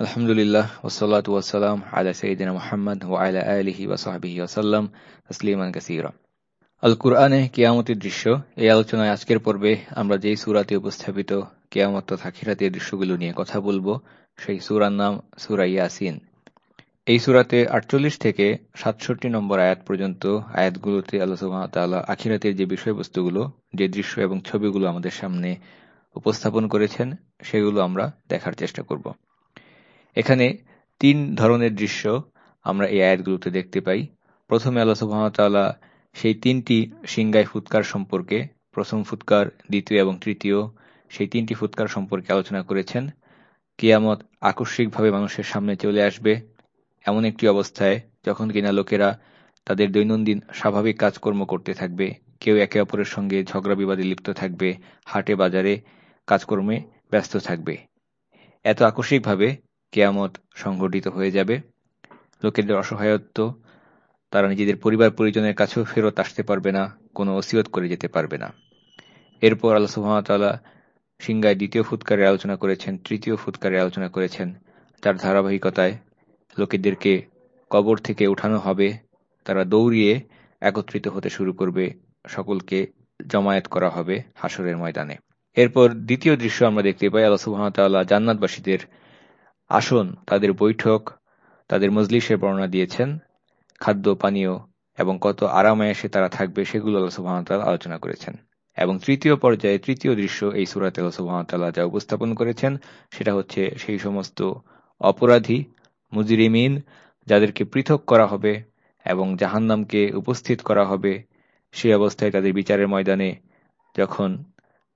আলহামদুলিল্লাহ ওসলাত ওয়াসালাম আলা সঈদিন মোহাম্মদ ও আলা আলহি ওসাহাবিহি ওসাল্লাম তসলিমান কাসিরা আল কুরআনে কেয়ামতের দৃশ্য এই আলোচনায় আজকের পর্বে আমরা যেই সুরাতে উপস্থাপিত কেয়ামত তথা খিরাতের দৃশ্যগুলো নিয়ে কথা বলব, সেই সুরার নাম সুরা ইয়াসিন। এই সুরাতে আটচল্লিশ থেকে সাতষট্টি নম্বর আয়াত পর্যন্ত আয়াতগুলোতে আল্লাহ আখিরাতের যে বিষয়বস্তুগুলো, যে দৃশ্য এবং ছবিগুলো আমাদের সামনে উপস্থাপন করেছেন, সেগুলো আমরা দেখার চেষ্টা করব। এখানে তিন ধরনের দৃশ্য আমরা এই আয়াতগুলোতে দেখতে পাই। প্রথমে আল্লাহ সুবাহতাল্লাহ সেই তিনটি সিংগাই ফুৎকার সম্পর্কে, প্রথম ফুৎকার, দ্বিতীয় এবং তৃতীয়, সেই তিনটি ফুৎকার সম্পর্কে আলোচনা করেছেন। কিয়ামত আকস্মিকভাবে মানুষের সামনে চলে আসবে এমন একটি অবস্থায় যখন কিনা লোকেরা তাদের দৈনন্দিন স্বাভাবিক কাজকর্ম করতে থাকবে। কেউ একে অপরের সঙ্গে ঝগড়া বিবাদে লিপ্ত থাকবে, হাটে বাজারে কাজকর্মে ব্যস্ত থাকবে। এত আকস্মিকভাবে কেয়ামত সংঘটিত হয়ে যাবে। লোকেদের অসহায়ত্ব, তারা নিজেদের পরিবার পরিজনের কাছেও ফেরত আসতে পারবে না, কোনো ওসিয়ত করে যেতে পারবে না। এরপর আল্লাহ সুহামতাল্লাহ সিংগায় দ্বিতীয় ফুৎকারে আলোচনা করেছেন, তৃতীয় ফুৎকারে আলোচনা করেছেন। তার ধারাবাহিকতায় লোকেদেরকে কবর থেকে উঠানো হবে, তারা দৌড়িয়ে একত্রিত হতে শুরু করবে, সকলকে জমায়েত করা হবে হাসরের ময়দানে। এরপর দ্বিতীয় দৃশ্য আমরা দেখতে পাই, আল্লাহ সুহামতাল্লাহ জান্নাতবাসীদের আসন, তাদের বৈঠক, তাদের মজলিসের বর্ণনা দিয়েছেন, খাদ্য, পানীয় এবং কত আরামায়াসে তারা থাকবে সেগুলো আল্লাহ সুবাহতাল্লাহ আলোচনা করেছেন। এবং তৃতীয় পর্যায়ে, তৃতীয় দৃশ্য এই সুরাতে আল্লাহ সুবাহতাল্লাহ যা উপস্থাপন করেছেন, সেটা হচ্ছে সেই সমস্ত অপরাধী, মুজরিমিন, যাদেরকে পৃথক করা হবে এবং জাহান্নামকে উপস্থিত করা হবে, সেই অবস্থায় তাদের বিচারের ময়দানে যখন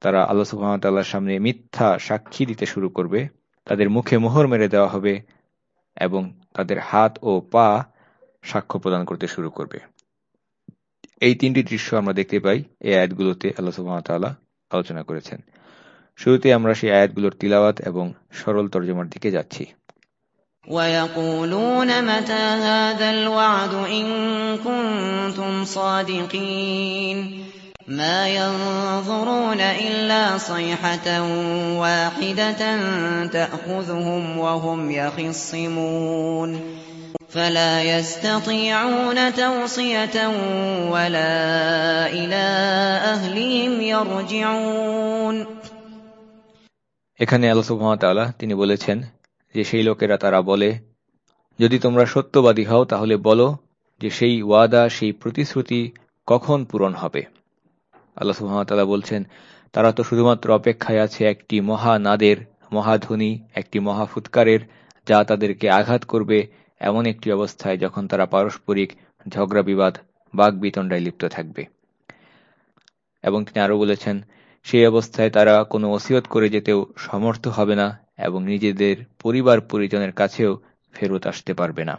তারা আল্লাহ সুবাহতাল্লাহর সামনে মিথ্যা সাক্ষী দিতে শুরু করবে তাদের মুখে মোহর মেরে দেওয়া হবে এবং তাদের হাত ও পা সাক্ষ্য প্রদান করতে শুরু করবে এই তিনটি দৃশ্য আমরা দেখতে পাই এই আয়াতগুলোতে আল্লাহ সুবাহতাল্লাহ আলোচনা করেছেন শুরুতে আমরা সেই আয়াতগুলোর তিলাওয়াত এবং সরল তর্জমার দিকে যাচ্ছি ويقولون متى هذا الوعد إن كنتم صادقين ما ينظرون إلا صيحة واحدة تأخذهم وهم يخصمون فلا يستطيعون توصية ولا إلى أهلهم يرجعون এখানে আল্লাহ সুবহানাহু তিনি বলেছেন যে সেই লোকেরা তারা বলে যদি তোমরা সত্যবাদী হও তাহলে বলো যে সেই ওয়াদা সেই প্রতিশ্রুতি কখন পূরণ হবে আল্লাহ সুহামতাল্লাহ বলছেন, তারা তো শুধুমাত্র অপেক্ষায় আছে একটি মহানাদের, মহাধ্বনি, একটি মহাফুৎকারের, যা তাদেরকে আঘাত করবে এমন একটি অবস্থায় যখন তারা পারস্পরিক ঝগড়া, বিবাদ বাঘ বিতণ্ডায় লিপ্ত থাকবে। এবং তিনি আরও বলেছেন, সেই অবস্থায় তারা কোনো ওসিয়ত করে যেতেও সমর্থ হবে না এবং নিজেদের পরিবার পরিজনের কাছেও ফেরত আসতে পারবে না।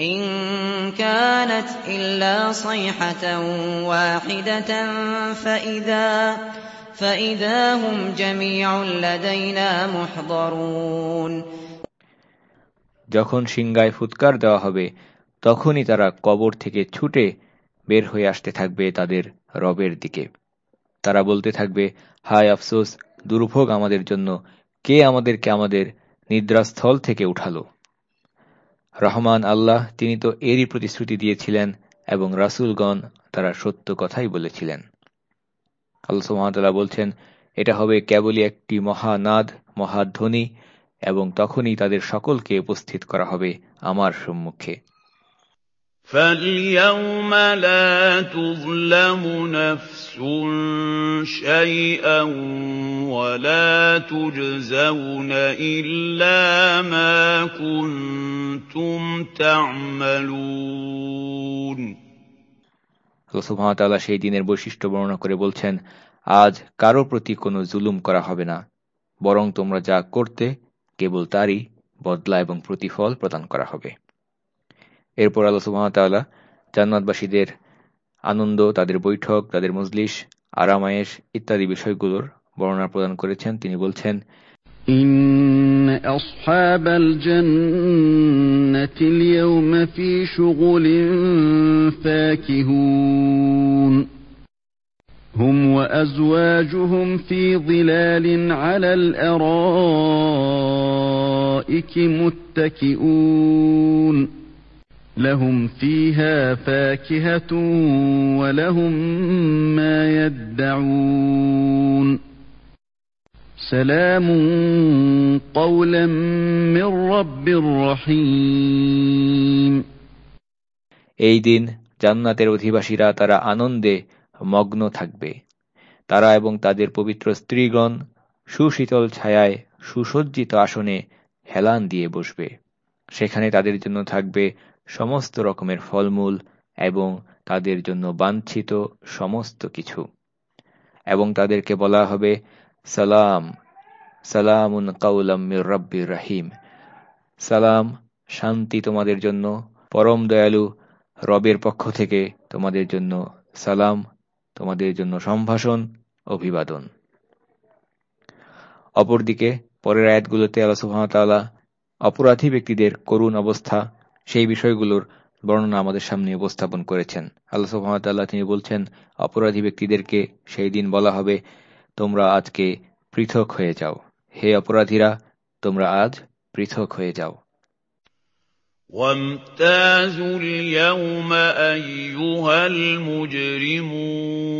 إن كانت إلا صيحة واحدة فإذا فإذا هم جميع لدينا محضرون যখন সিংগায় ফুৎকার দেওয়া হবে তখনই তারা কবর থেকে ছুটে বের হয়ে আসতে থাকবে তাদের রবের দিকে তারা বলতে থাকবে হায় আফসোস দুর্ভোগ আমাদের জন্য কে আমাদেরকে আমাদের নিদ্রাস্থল থেকে উঠালো রহমান আল্লাহ তিনি তো এরই প্রতিশ্রুতি দিয়েছিলেন এবং রাসুলগণ তারা সত্য কথাই বলেছিলেন। আল্লাহ সুহামতাল্লাহ বলছেন, এটা হবে কেবলই একটি মহানাদ, মহাধ্বনি এবং তখনই তাদের সকলকে উপস্থিত করা হবে আমার সম্মুখে। فَالْيَوْمَ لَا تُظْلَمُ نَفْسٌ شَيْئًا وَلَا تُجْزَوْنَ إِلَّا مَا كُنتُمْ تَعْمَلُونَ আল্লাহ সুবহানাহু সেই দিনের বৈশিষ্ট্য বর্ণনা করে বলছেন আজ কারো প্রতি কোনো জুলুম করা হবে না বরং তোমরা যা করতে কেবল তারই বদলা এবং প্রতিফল প্রদান করা হবে এরপর আল্লাহ সুবহানাহু জান্নাতবাসীদের আনন্দ তাদের বৈঠক তাদের মজলিস আরামায়েশ ইত্যাদি বিষয়গুলোর বর্ণনা প্রদান করেছেন তিনি বলছেন إن أصحاب الجنة اليوم في شغل فاكهون هم وأزواجهم في ظلال على الأرائك متكئون لهم فيها فاكهة ولهم ما يدعون سلام قولا من رب رحيم এই দিন জান্নাতের অধিবাসীরা তারা আনন্দে মগ্ন থাকবে তারা এবং তাদের পবিত্র স্ত্রীগণ সুশীতল ছায়ায় সুসজ্জিত আসনে হেলান দিয়ে বসবে সেখানে তাদের জন্য থাকবে সমস্ত রকমের ফলমূল এবং তাদের জন্য বাঞ্ছিত সমস্ত কিছু। এবং তাদেরকে বলা হবে, সালাম, সালামুন কাউলাম মির রব্বির রাহিম। সালাম, শান্তি তোমাদের জন্য, পরম দয়ালু রবের পক্ষ থেকে তোমাদের জন্য সালাম, তোমাদের জন্য সম্ভাষণ, অভিবাদন। অপরদিকে, পরের আয়াতগুলোতে আল্লাহ অপরাধী ব্যক্তিদের করুণ অবস্থা সেই বিষয়গুলোর বর্ণনা আমাদের সামনে উপস্থাপন করেছেন আল্লাহ সুহামতাল্লাহ তিনি বলছেন অপরাধী ব্যক্তিদেরকে সেই দিন বলা হবে তোমরা আজকে পৃথক হয়ে যাও হে অপরাধীরা তোমরা আজ পৃথক হয়ে যাও وامتازوا اليوم أيها المجرمون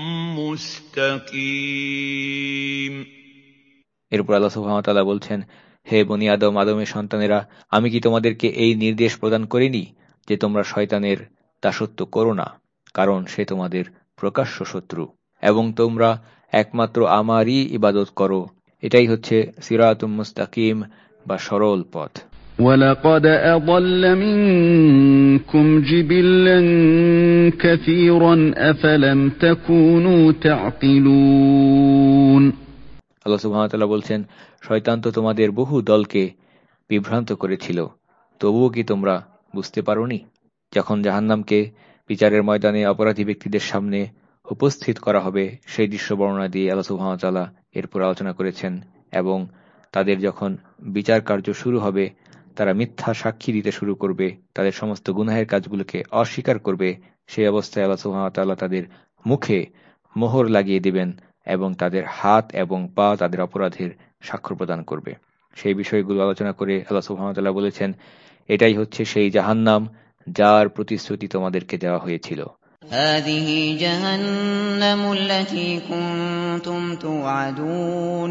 এরপর আল্লাহ সুহামতাল্লাহ বলছেন, হে বনি আদম, আদমের সন্তানেরা, আমি কি তোমাদেরকে এই নির্দেশ প্রদান করিনি যে তোমরা শয়তানের দাসত্ব করো না, কারণ সে তোমাদের প্রকাশ্য শত্রু, এবং তোমরা একমাত্র আমারই ইবাদত করো। এটাই হচ্ছে সিরাতুম মুস্তাকিম বা সরল পথ। ولقد أضل منكم جبلا كثيرا أفلم تكونوا تعقلون আল্লাহ সুবহানাহু বলছেন শয়তান তো তোমাদের বহু দলকে বিভ্রান্ত করেছিল তবুও কি তোমরা বুঝতে পারোনি যখন জাহান্নামকে বিচারের ময়দানে অপরাধী ব্যক্তিদের সামনে উপস্থিত করা হবে সেই দৃশ্য বর্ণনা দিয়ে আল্লাহ সুবহানাহু এরপর আলোচনা করেছেন এবং তাদের যখন বিচার কার্য শুরু হবে তারা মিথ্যা সাক্ষী দিতে শুরু করবে তাদের সমস্ত গুনাহের কাজগুলোকে অস্বীকার করবে সেই অবস্থায় আল্লাহ সুহামতাল্লাহ তাদের মুখে মোহর লাগিয়ে দিবেন এবং তাদের হাত এবং পা তাদের অপরাধের স্বাক্ষর প্রদান করবে সেই বিষয়গুলো আলোচনা করে আল্লাহ সুহামতাল্লাহ বলেছেন এটাই হচ্ছে সেই জাহান্নাম যার প্রতিশ্রুতি তোমাদেরকে দেওয়া হয়েছিল هذه جهنم التي كنتم توعدون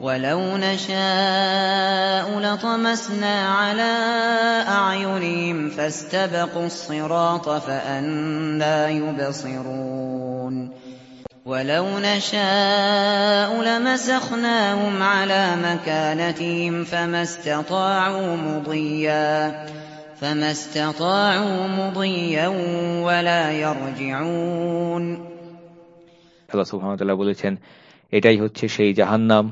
ولو نشاء لطمسنا على أعينهم فاستبقوا الصراط فأنا يبصرون ولو نشاء لمسخناهم على مكانتهم فما استطاعوا مضيا فما استطاعوا مضيا ولا يرجعون আল্লাহ সুবহানাহু বলেছেন এটাই হচ্ছে সেই জাহান্নাম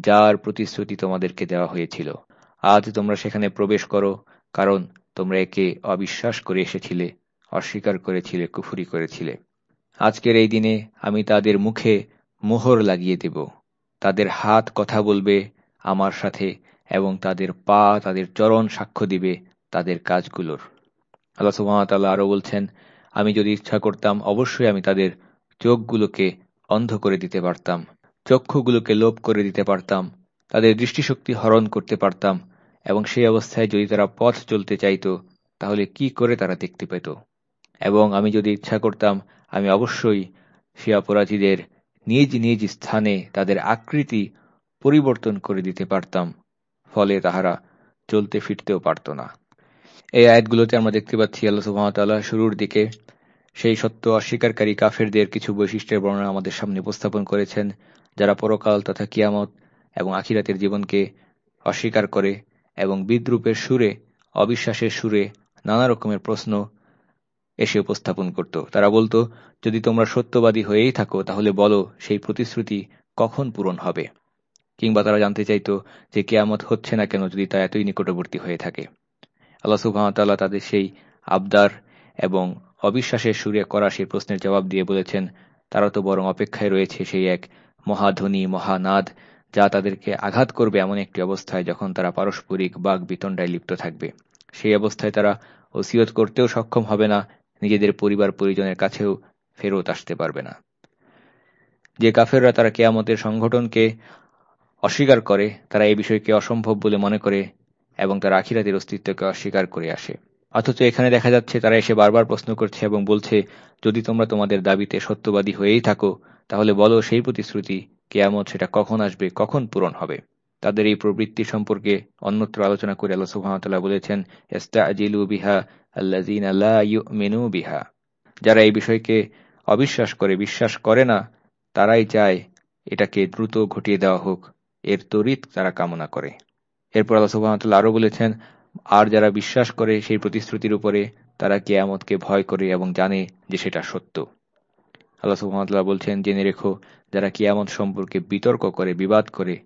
যার প্রতিশ্রুতি তোমাদেরকে দেওয়া হয়েছিল। আজ তোমরা সেখানে প্রবেশ করো, কারণ তোমরা একে অবিশ্বাস করে এসেছিলে, অস্বীকার করেছিলে, কুফুরি করেছিলে। আজকের এই দিনে আমি তাদের মুখে মোহর লাগিয়ে দেব। তাদের হাত কথা বলবে আমার সাথে এবং তাদের পা, তাদের চরণ সাক্ষ্য দিবে তাদের কাজগুলোর। আল্লাহ সুহামতাল্লাহ আরও বলছেন, আমি যদি ইচ্ছা করতাম, অবশ্যই আমি তাদের চোখগুলোকে অন্ধ করে দিতে পারতাম। চক্ষুগুলোকে লোপ করে দিতে পারতাম, তাদের দৃষ্টিশক্তি হরণ করতে পারতাম, এবং সেই অবস্থায় যদি তারা পথ চলতে চাইত, তাহলে কি করে তারা দেখতে পেত? এবং আমি যদি ইচ্ছা করতাম, আমি অবশ্যই সে অপরাধীদের নিজ নিজ স্থানে তাদের আকৃতি পরিবর্তন করে দিতে পারতাম, ফলে তাহারা চলতে ফিরতেও পারত না। এই আয়াতগুলোতে আমরা দেখতে পাচ্ছি, আল্লাহ সুহামতাল্লাহ শুরুর দিকে সেই সত্য অস্বীকারী কাফেরদের কিছু বৈশিষ্ট্যের বর্ণনা আমাদের সামনে উপস্থাপন করেছেন। যারা পরকাল তথা কিয়ামত এবং আখিরাতের জীবনকে অস্বীকার করে এবং বিদ্রুপের সুরে, অবিশ্বাসের সুরে নানা রকমের প্রশ্ন এসে উপস্থাপন করত। তারা বলতো, যদি তোমরা সত্যবাদী হয়েই থাকো, তাহলে বলো, সেই প্রতিশ্রুতি কখন পূরণ হবে? কিংবা তারা জানতে চাইত যে কেয়ামত হচ্ছে না কেন যদি তা এতই নিকটবর্তী হয়ে থাকে। আল্লাহ সুবাহতাল্লাহ তাদের সেই আবদার এবং অবিশ্বাসের সুরে করা সেই প্রশ্নের জবাব দিয়ে বলেছেন, তারা তো বরং অপেক্ষায় রয়েছে সেই এক মহাধ্বনি মহানাদ, যা তাদেরকে আঘাত করবে এমন একটি অবস্থায় যখন তারা পারস্পরিক বাঘ বিতণ্ডায় লিপ্ত থাকবে। সেই অবস্থায় তারা ওসিয়ত করতেও সক্ষম হবে না, নিজেদের পরিবার পরিজনের কাছেও ফেরত আসতে পারবে না। যে কাফেররা তারা কেয়ামতের সংগঠনকে অস্বীকার করে, তারা এই বিষয়কে অসম্ভব বলে মনে করে এবং তারা আখিরাতের অস্তিত্বকে অস্বীকার করে আসে। অথচ এখানে দেখা যাচ্ছে তারা এসে বারবার প্রশ্ন করছে এবং বলছে, যদি তোমরা তোমাদের দাবিতে সত্যবাদী হয়েই থাকো তাহলে বলো, সেই প্রতিশ্রুতি কেয়ামত সেটা কখন আসবে, কখন পূরণ হবে? তাদের এই প্রবৃত্তি সম্পর্কে অন্যত্র আলোচনা করে আল্লাহ সুহামতাল্লাহ বলেছেন বিহা বিহা। যারা এই বিষয়কে অবিশ্বাস করে, বিশ্বাস করে না, তারাই চায় এটাকে দ্রুত ঘটিয়ে দেওয়া হোক, এর তরিত তারা কামনা করে। এরপর আল্লাহ সুবাহতাল্লাহ আরও বলেছেন, আর যারা বিশ্বাস করে সেই প্রতিশ্রুতির উপরে তারা কেয়ামতকে ভয় করে এবং জানে যে সেটা সত্য। আল্লাহ সুহামতাল্লাহ বলছেন, জেনে রেখো, যারা কিয়ামত সম্পর্কে বিতর্ক করে, বিবাদ করে,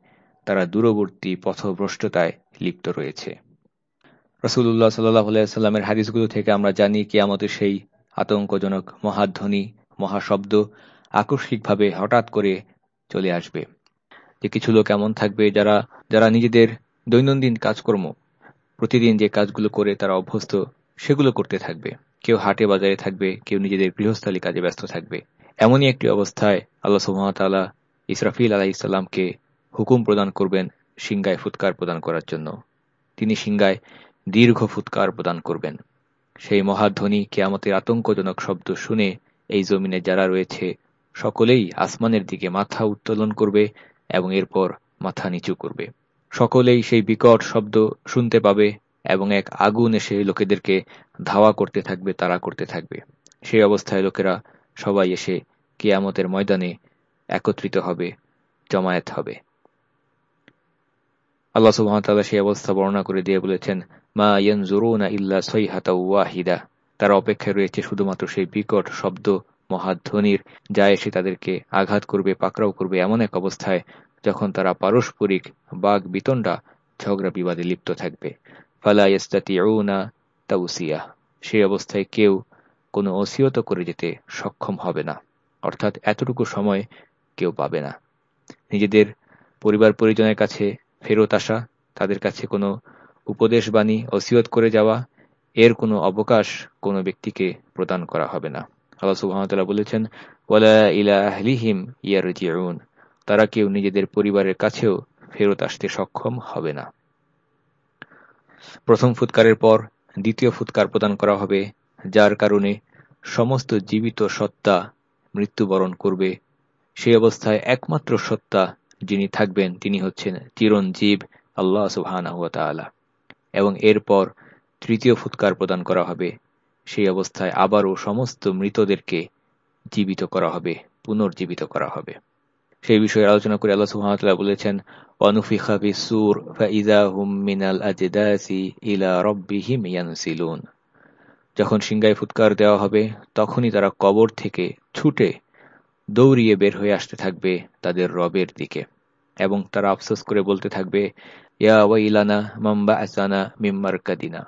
তারা দূরবর্তী পথভ্রষ্টতায় লিপ্ত রয়েছে। রসুল্লাহ সাল্লাহ সাল্লামের হাদিসগুলো থেকে আমরা জানি, কিয়ামতের সেই আতঙ্কজনক মহাধ্বনি, মহাশব্দ আকস্মিকভাবে হঠাৎ করে চলে আসবে। যে কিছু লোক এমন থাকবে যারা যারা নিজেদের দৈনন্দিন কাজকর্ম, প্রতিদিন যে কাজগুলো করে তারা অভ্যস্ত, সেগুলো করতে থাকবে। কেউ হাটে বাজারে থাকবে, কেউ নিজেদের গৃহস্থালী কাজে ব্যস্ত থাকবে। এমনই একটি অবস্থায় আল্লাহ সুহামতাল্লাহ ইসরাফিল আলাহ ইসলামকে হুকুম প্রদান করবেন সিংগায় ফুৎকার প্রদান করার জন্য। তিনি সিংগায় দীর্ঘ ফুৎকার প্রদান করবেন। সেই মহাধ্বনি কেয়ামতের আতঙ্কজনক শব্দ শুনে এই জমিনে যারা রয়েছে, সকলেই আসমানের দিকে মাথা উত্তোলন করবে এবং এরপর মাথা নিচু করবে। সকলেই সেই বিকট শব্দ শুনতে পাবে এবং এক আগুন এসে লোকেদেরকে ধাওয়া করতে থাকবে তারা করতে থাকবে। সেই অবস্থায় লোকেরা সবাই এসে কেয়ামতের ময়দানে একত্রিত হবে, জমায়েত হবে। আল্লাহ সুহামতাল্লাহ সেই অবস্থা বর্ণনা করে দিয়ে বলেছেন, মা ইয়ানজুরুনা ইল্লা সৈহাতা ওয়াহিদা। তারা অপেক্ষায় রয়েছে শুধুমাত্র সেই বিকট শব্দ মহাধ্বনির যা এসে তাদেরকে আঘাত করবে, পাকড়াও করবে এমন এক অবস্থায় যখন তারা পারস্পরিক বাঘ বিতণ্ডা ঝগড়া বিবাদে লিপ্ত থাকবে। ফালা সেই অবস্থায় কেউ কোনো অসিয়ত করে যেতে সক্ষম হবে না। অর্থাৎ এতটুকু সময় কেউ পাবে না। নিজেদের পরিবার পরিজনের কাছে ফেরত আসা, তাদের কাছে কোনো উপদেশ বাণী, ওসিয়ত করে যাওয়া, এর কোনো অবকাশ কোনো ব্যক্তিকে প্রদান করা হবে না। আল্লাহ সুহামতাল্লাহ বলেছেন, ওয়ালা আহলিহিম ইয়ারজিউন তারা কেউ নিজেদের পরিবারের কাছেও ফেরত আসতে সক্ষম হবে না। প্রথম ফুৎকারের পর দ্বিতীয় ফুৎকার প্রদান করা হবে, যার কারণে সমস্ত জীবিত সত্তা মৃত্যুবরণ করবে। সেই অবস্থায় একমাত্র সত্তা যিনি থাকবেন, তিনি হচ্ছেন চিরঞ্জীব আল্লাহ সুবাহ এবং এরপর তৃতীয় ফুৎকার প্রদান করা হবে। সেই অবস্থায় আবারও সমস্ত মৃতদেরকে জীবিত করা হবে, পুনর্জীবিত করা হবে। সেই বিষয়ে আলোচনা করে আল্লাহ সুহামতাল্লাহ বলেছেন অনুফিখা বিসুর ফাইদা হুম মিনাল আজদাসি ইলা রব্বিহিম ইয়ানসিলুন। যখন সিংগায় ফুৎকার দেওয়া হবে, তখনই তারা কবর থেকে ছুটে দৌড়িয়ে বের হয়ে আসতে থাকবে তাদের রবের দিকে। এবং তারা আফসোস করে বলতে থাকবে মাম্বা আসানা মিম্মার কাদিনা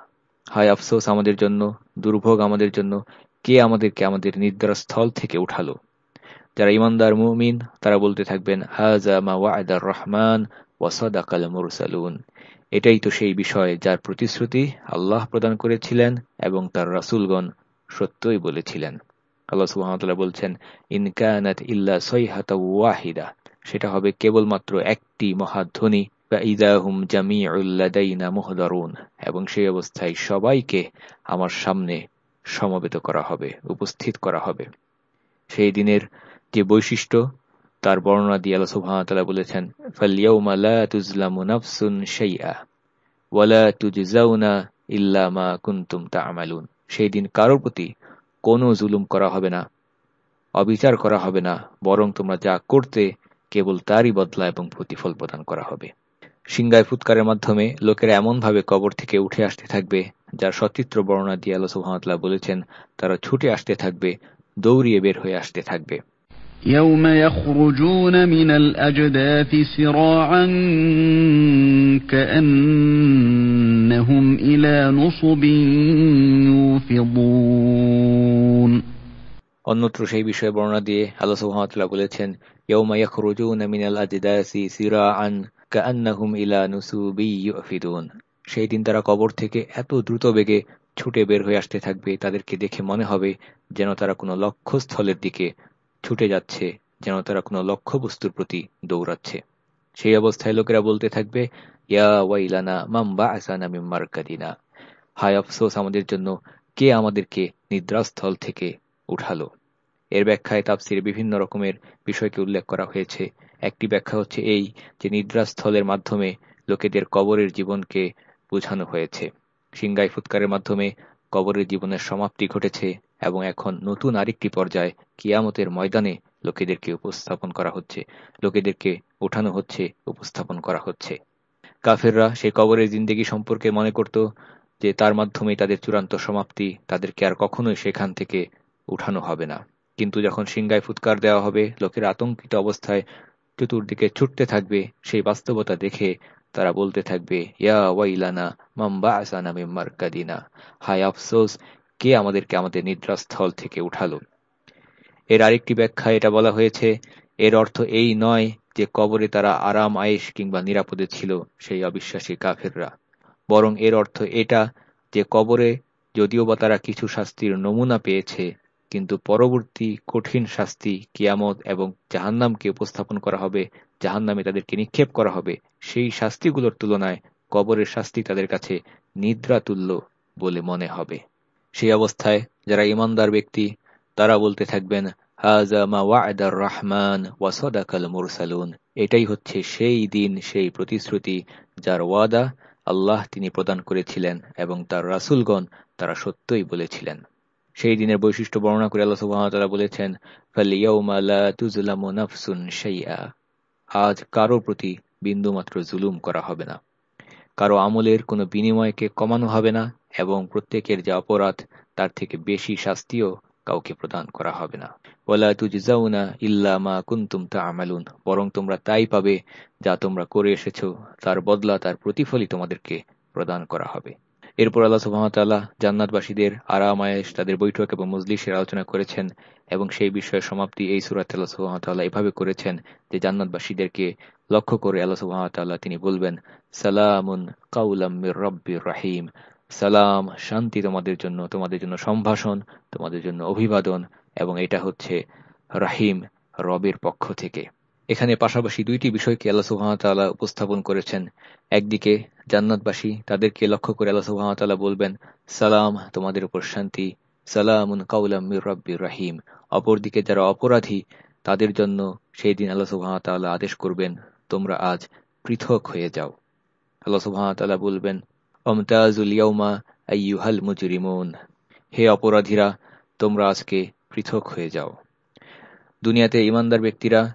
হায় আফসোস আমাদের জন্য, দুর্ভোগ আমাদের জন্য, কে আমাদেরকে আমাদের নির্ধার স্থল থেকে উঠালো? যারা ইমানদার মুমিন, তারা বলতে থাকবেন হাজা মা ওয়াদার রহমান ওয়াসাদাকাল মুরসালুন। এটাই তো সেই বিষয় যার প্রতিশ্রুতি আল্লাহ প্রদান করেছিলেন এবং তার রাসুলগণ সত্যই বলেছিলেন। আল্লাহ সুহামতাল্লাহ বলছেন ইনকানাত ইল্লা সৈহাতা ওয়াহিদা সেটা হবে কেবলমাত্র একটি মহাধ্বনি জামিউল্লাদাইনা মুহদারুন এবং সেই অবস্থায় সবাইকে আমার সামনে সমবেত করা হবে, উপস্থিত করা হবে। সেই দিনের যে বৈশিষ্ট্য তার বর্ণনা দিয়ে আল্লাহ সুবহানাহু বলেছেন লা সেই দিন কারোর প্রতি কোনো জুলুম করা হবে না, অবিচার করা হবে না, বরং তোমরা যা করতে কেবল তারই বদলা এবং প্রতিফল প্রদান করা হবে। সিংগায় ফুৎকারের মাধ্যমে লোকেরা এমনভাবে কবর থেকে উঠে আসতে থাকবে, যার সচিত্র বর্ণনা দিয়ে আল্লাহ সুহামতাল্লাহ বলেছেন, তারা ছুটে আসতে থাকবে, দৌড়িয়ে বের হয়ে আসতে থাকবে। يوم يخرجون من الأجداث سراعا كأنهم إلى نصب يوفضون অন্যত্র সেই বিষয়ে বর্ণনা দিয়ে আল্লাহ সুবহানাহু বলেছেন ইয়াউমা ইয়াখরুজুনা মিনাল আজদাসি সিরাআন কাআন্নাহুম ইলা নুসুবি ইউফিদুন সেই দিন তারা কবর থেকে এত দ্রুত বেগে ছুটে বের হয়ে আসতে থাকবে তাদেরকে দেখে মনে হবে যেন তারা কোনো লক্ষ্যস্থলের দিকে ছুটে যাচ্ছে যেন তারা কোনো লক্ষ্যবস্তুর প্রতি দৌড়াচ্ছে। সেই অবস্থায় লোকেরা বলতে থাকবে, ইয়া হায় আফসোস, আমাদের জন্য কে আমাদেরকে নিদ্রাস্থল থেকে উঠালো? এর ব্যাখ্যায় তাপসির বিভিন্ন রকমের বিষয়কে উল্লেখ করা হয়েছে। একটি ব্যাখ্যা হচ্ছে এই যে নিদ্রাস্থলের মাধ্যমে লোকেদের কবরের জীবনকে বোঝানো হয়েছে। সিংগাই ফুৎকারের মাধ্যমে কবরের জীবনের সমাপ্তি ঘটেছে এবং এখন নতুন আরেকটি পর্যায় কিয়ামতের ময়দানে লোকেদেরকে উপস্থাপন করা হচ্ছে। লোকেদেরকে ওঠানো হচ্ছে, উপস্থাপন করা হচ্ছে। কাফেররা সেই কবরের জিন্দেগি সম্পর্কে মনে করত যে তার মাধ্যমেই তাদের চূড়ান্ত সমাপ্তি তাদেরকে আর কখনোই সেখান থেকে উঠানো হবে না। কিন্তু যখন সিংগায় ফুৎকার দেওয়া হবে, লোকের আতঙ্কিত অবস্থায় চতুর্দিকে ছুটতে থাকবে, সেই বাস্তবতা দেখে তারা বলতে থাকবে, ইয়া ওয়াইলানা মাম্বা আসানা মিম্মার কাদিনা হায় আফসোস কে আমাদেরকে আমাদের নিদ্রাস্থল থেকে উঠালো? এর আরেকটি ব্যাখ্যা এটা বলা হয়েছে, এর অর্থ এই নয় যে কবরে তারা আরাম আয়েস কিংবা নিরাপদে ছিল সেই অবিশ্বাসী কাফেররা। বরং এর অর্থ এটা যে কবরে যদিও বা তারা কিছু শাস্তির নমুনা পেয়েছে, কিন্তু পরবর্তী কঠিন শাস্তি কিয়ামত এবং জাহান্নামকে উপস্থাপন করা হবে, জাহান্নামে তাদেরকে নিক্ষেপ করা হবে, সেই শাস্তিগুলোর তুলনায় কবরের শাস্তি তাদের কাছে নিদ্রা তুল্য বলে মনে হবে। সেই অবস্থায় যারা ইমানদার ব্যক্তি, তারা বলতে থাকবেন হাজা মা রহমান ওয়াসদাকাল মুরসালুন। এটাই হচ্ছে সেই দিন, সেই প্রতিশ্রুতি যার ওয়াদা আল্লাহ তিনি প্রদান করেছিলেন এবং তার রাসুলগণ তারা সত্যই বলেছিলেন। সেই দিনের বৈশিষ্ট্য বর্ণনা করে আল্লাহ সুবহানাহু বলেছেন নাফসুন শাইআ। আজ কারও প্রতি বিন্দুমাত্র জুলুম করা হবে না। কারও আমলের কোনো বিনিময়কে কমানো হবে না। এবং প্রত্যেকের যে অপরাধ, তার থেকে বেশি শাস্তিও কাউকে প্রদান করা হবে না। ওলা তুজাউনা ইল্লা মা কুন্তুম তা আমালুন বরং তোমরা তাই পাবে যা তোমরা করে এসেছ, তার বদলা, তার প্রতিফলই তোমাদেরকে প্রদান করা হবে। এরপর আল্লাহ সুহামতাল্লাহ জান্নাতবাসীদের আরামায়েশ তাদের বৈঠক এবং মজলিসের আলোচনা করেছেন এবং সেই বিষয়ের সমাপ্তি এই সুরাত আল্লাহ সুহামতাল্লাহ এভাবে করেছেন যে জান্নাতবাসীদেরকে লক্ষ্য করে আল্লাহ সুহামতাল্লাহ তিনি বলবেন, সালামুন কাউলাম রব্বির রাহিম। সালাম, শান্তি তোমাদের জন্য তোমাদের জন্য সম্ভাষণ, তোমাদের জন্য অভিবাদন, এবং এটা হচ্ছে রাহিম রবের পক্ষ থেকে। এখানে পাশাপাশি দুইটি বিষয়কে আল্লাহ সুহামতাল্লাহ উপস্থাপন করেছেন। একদিকে জান্নাতবাসী, তাদেরকে লক্ষ্য করে আল্লাহ সুহামতাল্লাহ বলবেন, সালাম, তোমাদের উপর শান্তি। সালামুন কাউলাম মির রব্বির রাহিম। অপরদিকে যারা অপরাধী, তাদের জন্য সেই দিন আল্লাহ সুহামতাল্লাহ আদেশ করবেন, তোমরা আজ পৃথক হয়ে যাও। আল্লাহ সুহামতাল্লাহ বলবেন অমতাজুল মুজরিমুন। হে অপরাধীরা, তোমরা আজকে পৃথক হয়ে যাও। দুনিয়াতে ইমানদার ব্যক্তিরা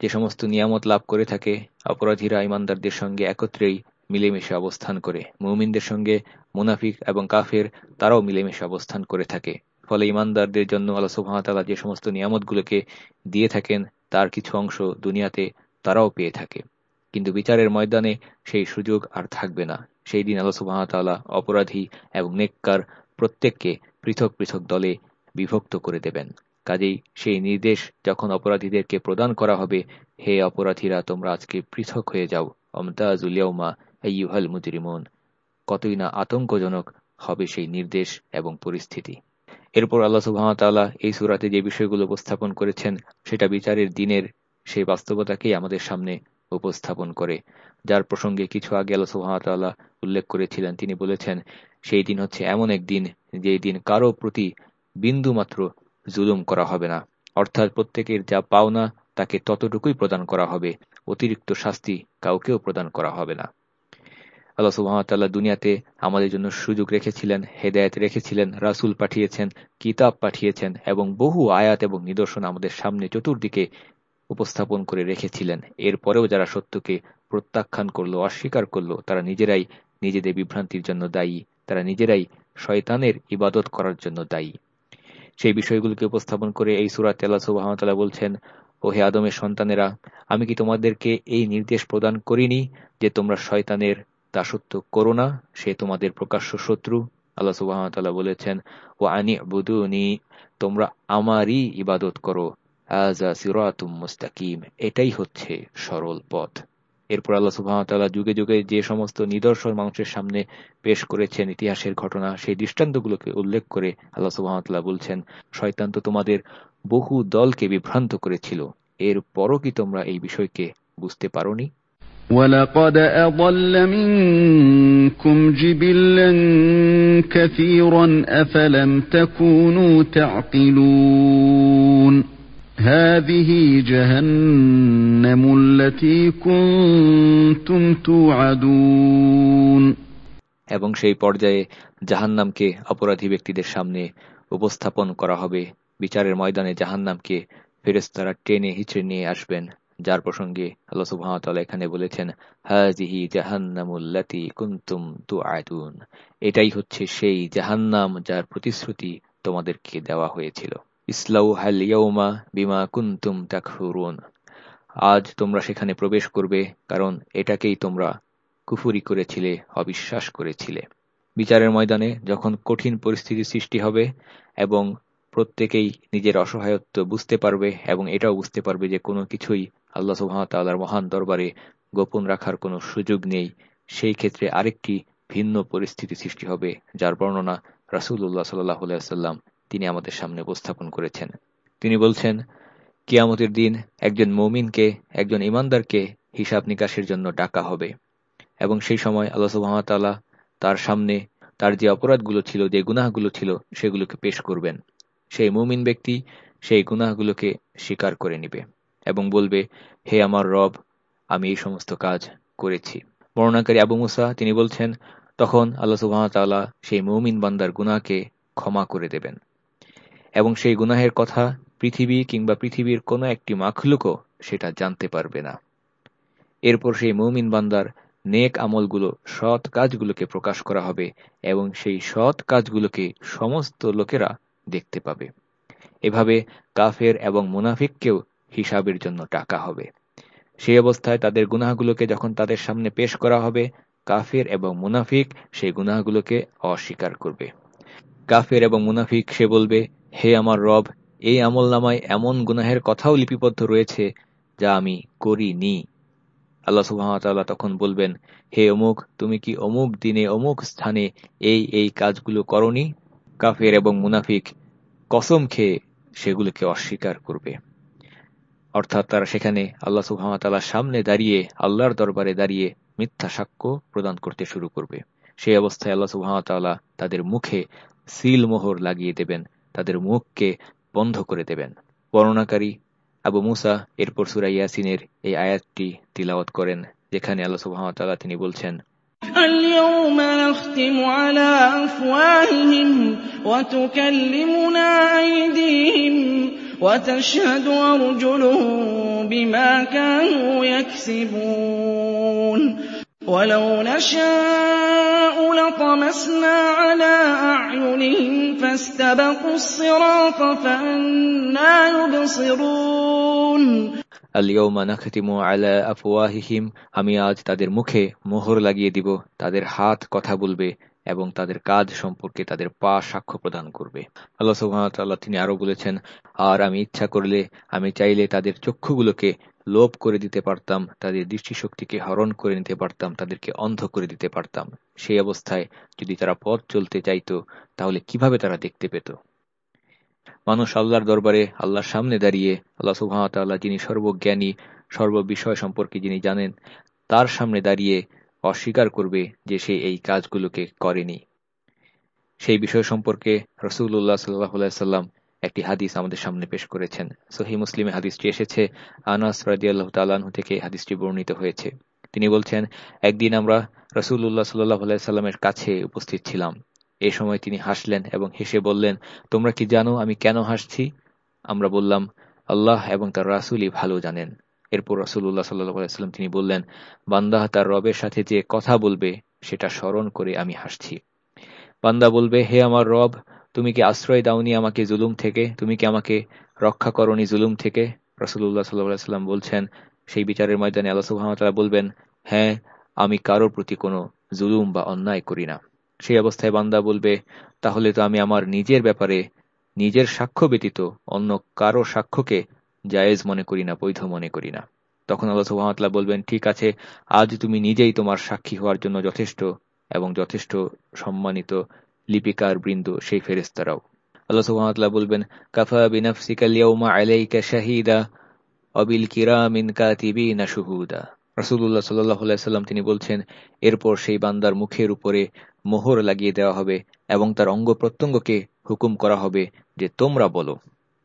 যে সমস্ত নিয়ামত লাভ করে থাকে, অপরাধীরা ইমানদারদের সঙ্গে একত্রেই মিলেমিশে অবস্থান করে। মুমিনদের সঙ্গে মুনাফিক এবং কাফের, তারাও মিলেমিশে অবস্থান করে থাকে। ফলে ইমানদারদের জন্য আল্লাহ সুহামতাল্লাহ যে সমস্ত নিয়ামতগুলোকে দিয়ে থাকেন, তার কিছু অংশ দুনিয়াতে তারাও পেয়ে থাকে। কিন্তু বিচারের ময়দানে সেই সুযোগ আর থাকবে না। সেই দিন আল্লাহ সুবাহতাল্লাহ অপরাধী এবং নেককার প্রত্যেককে পৃথক পৃথক দলে বিভক্ত করে দেবেন। কাজেই সেই নির্দেশ যখন অপরাধীদেরকে প্রদান করা হবে, হে অপরাধীরা, তোমরা আজকে পৃথক হয়ে যাও। অমতাজুলিয়াউমা ইউহাল মুজরিমন। কতই না আতঙ্কজনক হবে সেই নির্দেশ এবং পরিস্থিতি। এরপর আল্লাহ সুবাহতাল্লাহ এই সুরাতে যে বিষয়গুলো উপস্থাপন করেছেন, সেটা বিচারের দিনের সেই বাস্তবতাকেই আমাদের সামনে উপস্থাপন করে, যার প্রসঙ্গে কিছু আগে আল্লাহ সুহামতাল্লাহ উল্লেখ করেছিলেন। তিনি বলেছেন, সেই দিন হচ্ছে এমন এক দিন যে দিন কারও প্রতি বিন্দু মাত্র জুলুম করা হবে না। অর্থাৎ প্রত্যেকের যা পাওনা, তাকে ততটুকুই প্রদান করা হবে। অতিরিক্ত শাস্তি কাউকেও প্রদান করা হবে না। আল্লাহ সুহামতাল্লাহ দুনিয়াতে আমাদের জন্য সুযোগ রেখেছিলেন, হেদায়ত রেখেছিলেন, রাসুল পাঠিয়েছেন, কিতাব পাঠিয়েছেন এবং বহু আয়াত এবং নিদর্শন আমাদের সামনে চতুর্দিকে উপস্থাপন করে রেখেছিলেন। এরপরেও যারা সত্যকে প্রত্যাখ্যান করল, অস্বীকার করল, তারা নিজেরাই নিজেদের বিভ্রান্তির জন্য দায়ী। তারা নিজেরাই শয়তানের ইবাদত করার জন্য দায়ী। সেই বিষয়গুলোকে উপস্থাপন করে এই সুরাত আল্লাহ সুবাহতাল্লাহ বলছেন ও হে আদমের সন্তানেরা, আমি কি তোমাদেরকে এই নির্দেশ প্রদান করিনি যে তোমরা শয়তানের দাসত্ব করো না? সে তোমাদের প্রকাশ্য শত্রু। আল্লাহ সুবাহতাল্লাহ বলেছেন ও আনি বুদুনি তোমরা আমারই ইবাদত করো। আজা সিরাতুম মুস্তাকিম এটাই হচ্ছে সরল পথ এরপর আল্লাহ সুবাহতাল্লাহ যুগে যুগে যে সমস্ত নিদর্শন মানুষের সামনে পেশ করেছেন ইতিহাসের ঘটনা সেই দৃষ্টান্তগুলোকে উল্লেখ করে আল্লাহ সুবাহতাল্লাহ বলছেন শয়তান তো তোমাদের বহু দলকে বিভ্রান্ত করেছিল এর পরও কি তোমরা এই বিষয়কে বুঝতে পারোনি ولقد أضل منكم جبلا كثيرا أفلم تكونوا تعقلون هذه جهنم التي كنتم توعدون এবং সেই পর্যায়ে জাহান্নামকে অপরাধী ব্যক্তিদের সামনে উপস্থাপন করা হবে বিচারের ময়দানে জাহান্নামকে ফেরেস্তারা টেনে হিচড়ে নিয়ে আসবেন যার প্রসঙ্গে আল্লাহ সুবহানাহু এখানে বলেছেন হাজিহি জাহান্নামুল্লাতি কুনতুম তুআদুন এটাই হচ্ছে সেই জাহান্নাম যার প্রতিশ্রুতি তোমাদেরকে দেওয়া হয়েছিল ইসলাউ হাল ইয়াউমা বিমা কুনতুম তাকফুরুন। আজ তোমরা সেখানে প্রবেশ করবে, কারণ এটাকেই তোমরা কুফুরি করেছিলে, অবিশ্বাস করেছিলে। বিচারের ময়দানে যখন কঠিন পরিস্থিতি সৃষ্টি হবে এবং প্রত্যেকেই নিজের অসহায়ত্ব বুঝতে পারবে এবং এটাও বুঝতে পারবে যে কোনো কিছুই আল্লাহ সুহামতাল্লাহর মহান দরবারে গোপন রাখার কোনো সুযোগ নেই, সেই ক্ষেত্রে আরেকটি ভিন্ন পরিস্থিতি সৃষ্টি হবে, যার বর্ণনা রাসুল্লাহ সাল্লাহ তিনি আমাদের সামনে উপস্থাপন করেছেন। তিনি বলছেন, কিয়ামতের দিন একজন মৌমিনকে, একজন ইমানদারকে হিসাব নিকাশের জন্য ডাকা হবে। এবং সেই সময় আল্লাহ সুহামতাল্লাহ তার সামনে তার যে অপরাধগুলো ছিল, যে গুনাহগুলো ছিল, সেগুলোকে পেশ করবেন। সেই মুমিন ব্যক্তি সেই গুনাহগুলোকে স্বীকার করে নিবে এবং বলবে, হে আমার রব, আমি এই সমস্ত কাজ করেছি। বর্ণাকারী আবু মুসা তিনি বলছেন, তখন আল্লাহ সুবাহতাল্লাহ সেই মৌমিন বান্দার গুনাকে ক্ষমা করে দেবেন। এবং সেই গুনাহের কথা পৃথিবী কিংবা পৃথিবীর কোনো একটি মাখলুকও সেটা জানতে পারবে না। এরপর সেই মৌমিন বান্দার নেক আমলগুলো সৎ কাজগুলোকে প্রকাশ করা হবে এবং সেই সৎ কাজগুলোকে সমস্ত লোকেরা দেখতে পাবে। এভাবে কাফের এবং মুনাফিককেও হিসাবের জন্য টাকা হবে। সেই অবস্থায় তাদের গুনাহগুলোকে যখন তাদের সামনে পেশ করা হবে, কাফের এবং মুনাফিক সেই গুনাহগুলোকে অস্বীকার করবে। কাফের এবং মুনাফিক সে বলবে হে আমার রব, এই আমল নামায় এমন গুনাহের কথাও লিপিবদ্ধ রয়েছে যা আমি করিনি। আল্লাহ সুহামতাল্লাহ তখন বলবেন, হে অমুক, তুমি কি অমুক দিনে, অমুক স্থানে এই এই কাজগুলো করনি? কাফের এবং মুনাফিক কসম খেয়ে সেগুলোকে অস্বীকার করবে। অর্থাৎ তারা সেখানে আল্লাহ সুহামতাল্লাহর সামনে দাঁড়িয়ে, আল্লাহর দরবারে দাঁড়িয়ে মিথ্যা সাক্ষ্য প্রদান করতে শুরু করবে। সেই অবস্থায় আল্লাহ সুহামতাল্লাহ তাদের মুখে সিল মোহর লাগিয়ে দেবেন। তাদের মুখকে বন্ধ করে দেবেন বর্ণনাকারী আবু মুসা এরপর সুরা ইয়াসিনের এই আয়াতটি তিলাওয়াত করেন যেখানে আল্লাহ সুহামতাল্লাহ তিনি বলছেন اليوم نختم على أفواههم وتكلمنا أيديهم وتشهد أرجلهم بما كانوا يكسبون ولو نشاء لطمسنا على أعينهم فاستبقوا الصراط فأنا يبصرون আলিয়মা নাখতিমু আলা আফওয়াহিহিম আমি আজ তাদের মুখে মোহর লাগিয়ে দিব তাদের হাত কথা বলবে এবং তাদের কাজ সম্পর্কে তাদের পা সাক্ষ্য প্রদান করবে আল্লাহ সুহামতাল্লাহ তিনি আরো বলেছেন আর আমি ইচ্ছা করলে আমি চাইলে তাদের চক্ষুগুলোকে লোপ করে দিতে পারতাম, তাদের দৃষ্টিশক্তিকে হরণ করে নিতে পারতাম, তাদেরকে অন্ধ করে দিতে পারতাম। সেই অবস্থায় যদি তারা পথ চলতে চাইত, তাহলে কীভাবে তারা দেখতে পেত? মানুষ আল্লাহর দরবারে, আল্লাহর সামনে দাঁড়িয়ে, আল্লাহ সুহামতাল্লাহ যিনি সর্বজ্ঞানী, সর্ববিষয় সম্পর্কে যিনি জানেন, তার সামনে দাঁড়িয়ে অস্বীকার করবে যে সে এই কাজগুলোকে করেনি। সেই বিষয় সম্পর্কে রসুল্লাহ সাল্লাহ সাল্লাম একটি হাদিস আমাদের সামনে পেশ করেছেন। সহি মুসলিমে হাদিসটি এসেছে। আনাস রাজিয়াল্লাহ তাল্লাহ্ন থেকে হাদিসটি বর্ণিত হয়েছে। তিনি বলছেন, একদিন আমরা রসুল্লাহ সাল্লাহ সাল্লামের কাছে উপস্থিত ছিলাম। এ সময় তিনি হাসলেন এবং হেসে বললেন, তোমরা কি জানো আমি কেন হাসছি আমরা বললাম, আল্লাহ এবং তার রাসুলই ভালো জানেন। এরপর রসুল্লাহ সাল্লাম তিনি বললেন, বান্দা তার রবের সাথে যে কথা বলবে, সেটা স্মরণ করে আমি হাসছি। বান্দা বলবে, হে আমার রব তুমি কি আশ্রয় দাওনি আমাকে জুলুম থেকে? তুমি কি আমাকে রক্ষা করনি জুলুম থেকে? রসুল্লাহ সাল্লাহ সাল্লাম বলছেন, সেই বিচারের ময়দানে আল্লাহ সুহামতাল্লাহ বলবেন হ্যাঁ আমি কারোর প্রতি কোনো জুলুম বা অন্যায় করি না। সেই অবস্থায় বান্দা বলবে, তাহলে তো আমি আমার নিজের ব্যাপারে, নিজের সাক্ষ্য ব্যতীত অন্য কারও সাক্ষ্যকে জায়েজ মনে করি না, বৈধ মনে করি না। তখন আল্লাহ সুহামতাল্লাহ বলবেন, ঠিক আছে, আজ তুমি নিজেই তোমার সাক্ষী হওয়ার জন্য যথেষ্ট এবং যথেষ্ট সম্মানিত লিপিকার বৃন্দ, সেই ফেরেস্তারাও আল্লাহ সুহামতাল্লাহ বলবেন, কাফা বিনাফসিকালিয়াউমা আলাইকা শাহিদা অবিল কিরামিন কাতিবিনা শুহুদা। রাসুল্লাহ সাল্লাম তিনি বলছেন, এরপর সেই বান্দার মুখের উপরে মোহর লাগিয়ে দেওয়া হবে এবং তার অঙ্গ প্রত্যঙ্গকে হুকুম করা হবে যে তোমরা বলো,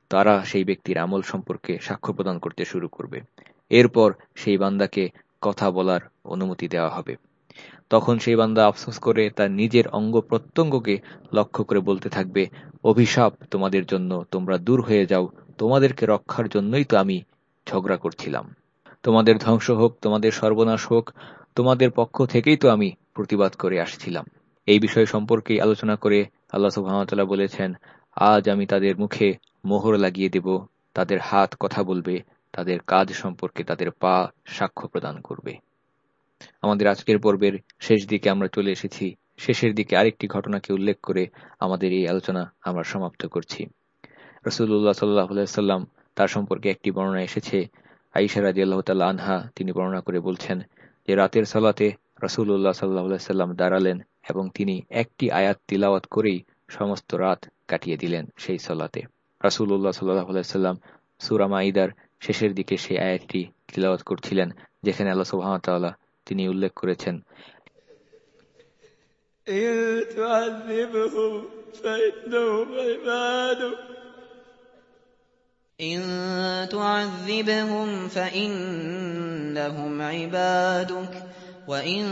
তারা সেই ব্যক্তির আমল সম্পর্কে সাক্ষ্য প্রদান করতে শুরু করবে। এরপর সেই বান্দাকে কথা বলার অনুমতি দেওয়া হবে। তখন সেই বান্দা আফসোস করে তার নিজের অঙ্গ প্রত্যঙ্গকে লক্ষ্য করে বলতে থাকবে, অভিশাপ তোমাদের জন্য, তোমরা দূর হয়ে যাও, তোমাদেরকে রক্ষার জন্যই তো আমি ঝগড়া করছিলাম। তোমাদের ধ্বংস হোক, তোমাদের সর্বনাশ হোক, তোমাদের পক্ষ থেকেই তো আমি প্রতিবাদ করে আসছিলাম। এই বিষয় সম্পর্কে আলোচনা করে আল্লাহ সুহামতাল্লাহ বলেছেন, আজ আমি তাদের মুখে মোহর লাগিয়ে দেব, তাদের হাত কথা বলবে, তাদের কাজ সম্পর্কে তাদের পা সাক্ষ্য প্রদান করবে। আমাদের আজকের পর্বের শেষ দিকে আমরা চলে এসেছি। শেষের দিকে আরেকটি ঘটনাকে উল্লেখ করে আমাদের এই আলোচনা আমরা সমাপ্ত করছি। রসুল্লাহ সাল্লাহ সাল্লাম তার সম্পর্কে একটি বর্ণনা এসেছে। আইসা রাজি আল্লাহ তাল্লাহ আনহা তিনি বর্ণনা করে বলছেন যে, রাতের সালাতে রসুল্লাহ সাল্লাহ সাল্লাম দাঁড়ালেন এবং তিনি একটি আয়াত তিলাওয়াত করেই সমস্ত রাত কাটিয়ে দিলেন সেই সলাতে। রাসুল্লাহ সাল্লাহ সাল্লাম সুরামা ইদার শেষের দিকে সেই আয়াতটি তিলাওয়াত করছিলেন, যেখানে আল্লাহ সুহামতাল্লাহ তিনি উল্লেখ করেছেন إن تعذبهم فإنهم عبادك وإن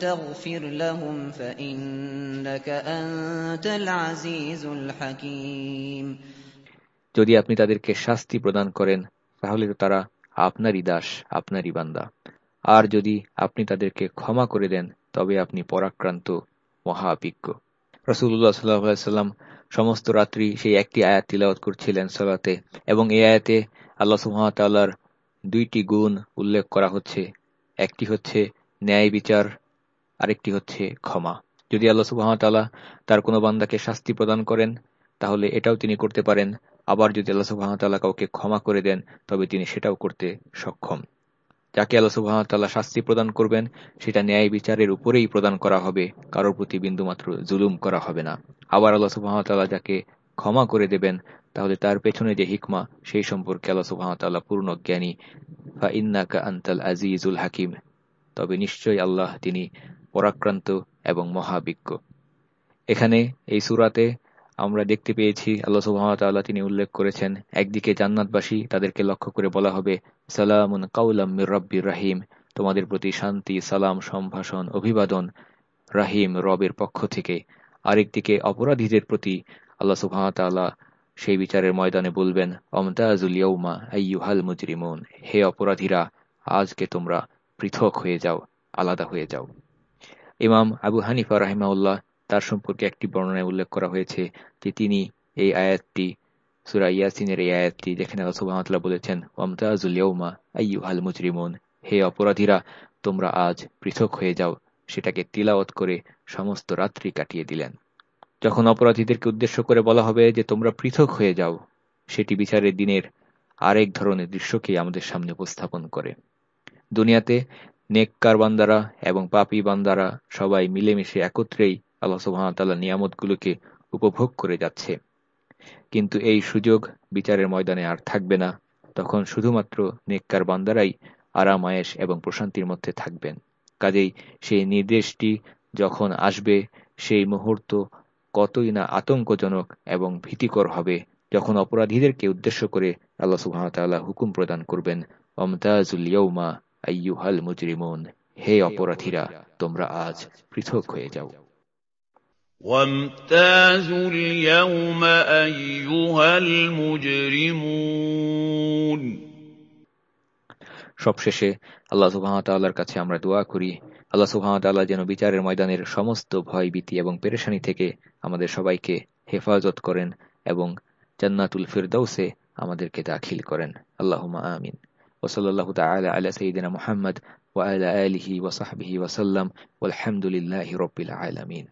تغفر لهم فإنك أنت العزيز الحكيم যদি আপনি তাদেরকে শাস্তি প্রদান করেন তাহলে তো তারা আপনারই দাস আপনারই বান্দা আর যদি আপনি তাদেরকে ক্ষমা করে দেন, তবে আপনি পরাক্রান্ত মহাবিজ্ঞ রসুল্লাহ সাল্লাম সমস্ত রাত্রি সেই একটি আয়াত তিলাওয়াত করছিলেন সলাতে, এবং এই আয়াতে আল্লাহ সুহামতাল্লাহর দুইটি গুণ উল্লেখ করা হচ্ছে। একটি হচ্ছে ন্যায় বিচার, আরেকটি হচ্ছে ক্ষমা। যদি আল্লাহ সুহামতাল্লাহ তার কোনো বান্দাকে শাস্তি প্রদান করেন, তাহলে এটাও তিনি করতে পারেন। আবার যদি আল্লাহ সুহামতাল্লাহ কাউকে ক্ষমা করে দেন, তবে তিনি সেটাও করতে সক্ষম। যাকে আল্লাহ সুবাহতাল্লাহ শাস্তি প্রদান করবেন, সেটা ন্যায় বিচারের উপরেই প্রদান করা হবে, কারোর প্রতি বিন্দুমাত্র জুলুম করা হবে না। আবার আল্লাহ সুবাহতাল্লাহ যাকে ক্ষমা করে দেবেন, তাহলে তার পেছনে যে হিকমা, সেই সম্পর্কে আল্লাহ সুবাহতাল্লাহ পূর্ণ জ্ঞানী। ফা ইন্নাকা আন্তাল আজিজুল হাকিম। তবে নিশ্চয়ই আল্লাহ তিনি পরাক্রান্ত এবং মহাবিজ্ঞ। এখানে এই সুরাতে আমরা দেখতে পেয়েছি আল্লাহ সুহামতাল্লাহ তিনি উল্লেখ করেছেন, একদিকে জান্নাতবাসী তাদেরকে লক্ষ্য করে বলা হবে, সালামুন কাউলাম মির রব্বির রাহিম। তোমাদের প্রতি শান্তি, সালাম, সম্ভাষণ, অভিবাদন রাহিম রবের পক্ষ থেকে। আরেকদিকে অপরাধীদের প্রতি আল্লাহ সুহামতাল্লাহ সেই বিচারের ময়দানে বলবেন, অমতাজুল ইয়ৌমা আইয়ুহাল মুজরিমুন। হে অপরাধীরা, আজকে তোমরা পৃথক হয়ে যাও, আলাদা হয়ে যাও। ইমাম আবু হানিফা রাহিমাউল্লাহ তার সম্পর্কে একটি বর্ণনায় উল্লেখ করা হয়েছে যে তিনি এই আয়াতটি, সুরা ইয়াসিনের এই আয়াতটি যেখানে আল্লাহ বলেছেন ইয়ৌমা আইয়ুহাল মুজরিমুন, হে অপরাধীরা, তোমরা আজ পৃথক হয়ে যাও। সেটাকে তিলাওয়াত করে সমস্ত রাত্রি কাটিয়ে দিলেন। যখন অপরাধীদেরকে উদ্দেশ্য করে বলা হবে যে তোমরা পৃথক হয়ে যাও, সেটি বিচারের দিনের আরেক ধরনের দৃশ্যকে আমাদের সামনে উপস্থাপন করে। দুনিয়াতে নেককার বান্দারা এবং পাপি বান্দারা সবাই মিলেমিশে একত্রেই আল্লাহ সুহামতাল্লাহ নিয়ামতগুলোকে উপভোগ করে যাচ্ছে। কিন্তু এই সুযোগ বিচারের ময়দানে আর থাকবে না। তখন শুধুমাত্র নেককার বান্দারাই আরাম, আয়েশ এবং প্রশান্তির মধ্যে থাকবেন। কাজেই সেই নির্দেশটি যখন আসবে, সেই মুহূর্ত কতই না আতঙ্কজনক এবং ভীতিকর হবে, যখন অপরাধীদেরকে উদ্দেশ্য করে আল্লাহ সুহামতাল্লাহ হুকুম প্রদান করবেন, অমতাজুল ইয়ৌমা আইয়ুহাল মুজরিমুন হে অপরাধীরা, তোমরা আজ পৃথক হয়ে যাও। وامتازوا اليوم أيها المجرمون সবশেষে আল্লাহ সুবাহতাল্লাহর কাছে আমরা দোয়া করি আল্লাহ সুবাহতাল্লাহ যেন বিচারের ময়দানের সমস্ত ভয় ভীতি এবং পেরেশানি থেকে আমাদের সবাইকে হেফাজত করেন এবং জান্নাতুল ফিরদৌসে আমাদেরকে দাখিল করেন আল্লাহুমা আমিন ওসল্লাহ তালা আলা সঈদিনা মোহাম্মদ ওয়ালা আলিহি ওসাহবিহি ওসাল্লাম আলহামদুলিল্লাহ রবিল আলমিন